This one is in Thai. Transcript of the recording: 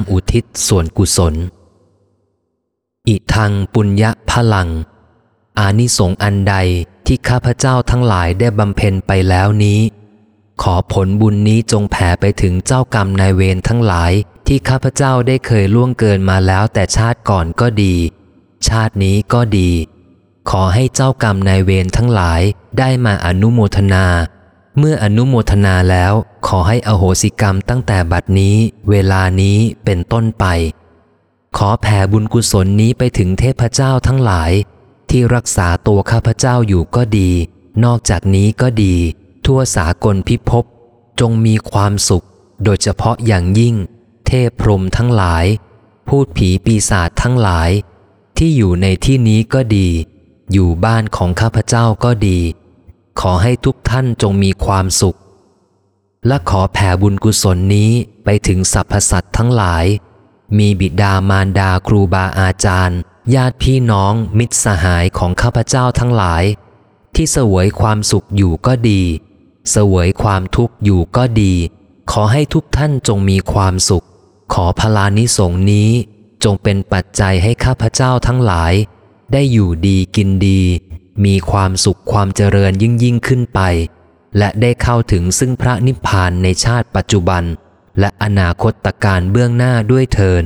ำอุทิศส่วนกุศล อิทังปุญญพลัง อานิสงส์อันใดที่ข้าพเจ้าทั้งหลายได้บำเพ็ญไปแล้วนี้ ขอผลบุญนี้จงแผ่ไปถึงเจ้ากรรมนายเวรทั้งหลายที่ข้าพเจ้าได้เคยล่วงเกินมาแล้วแต่ชาติก่อนก็ดี ชาตินี้ก็ดี ขอให้เจ้ากรรมนายเวรทั้งหลายได้มาอนุโมทนา เมื่ออนุโมทนาแล้วขอให้อโหสิกรรมตั้งแต่บัดนี้ เวลานี้เป็นต้นไป ขอแผ่บุญกุศลนี้ไปถึงเทพเจ้าทั้งหลาย ที่รักษาตัวข้าพเจ้าอยู่ก็ดี นอกจากนี้ก็ดี ทั่วสากลพิภพจงมีความสุข โดยเฉพาะอย่างยิ่ง เทพพรหมทั้งหลาย พูดผีปีศาจทั้งหลาย ที่อยู่ในที่นี้ก็ดี อยู่บ้านของข้าพเจ้าก็ดี ขอให้ทุกท่านจงมีความสุข และขอแผ่บุญกุศลนี้ไปถึงสรรพสัตว์ทั้งหลาย มีบิดามารดาครูบาอาจารย์ ญาติพี่น้องมิตรสหายของข้าพเจ้าทั้งหลาย ที่เสวยความสุขอยู่ก็ดี เสวยความทุกข์อยู่ก็ดี ขอให้ทุกท่านจงมีความสุข ขอพลานิสงนี้จงเป็นปัจจัยให้ข้าพเจ้าทั้งหลาย ได้อยู่ดีกินดีมีความสุขความเจริญยิ่งยิ่งขึ้นไป และได้เข้าถึงซึ่งพระนิพพานในชาติปัจจุบัน และอนาคตการเบื้องหน้าด้วยเทิน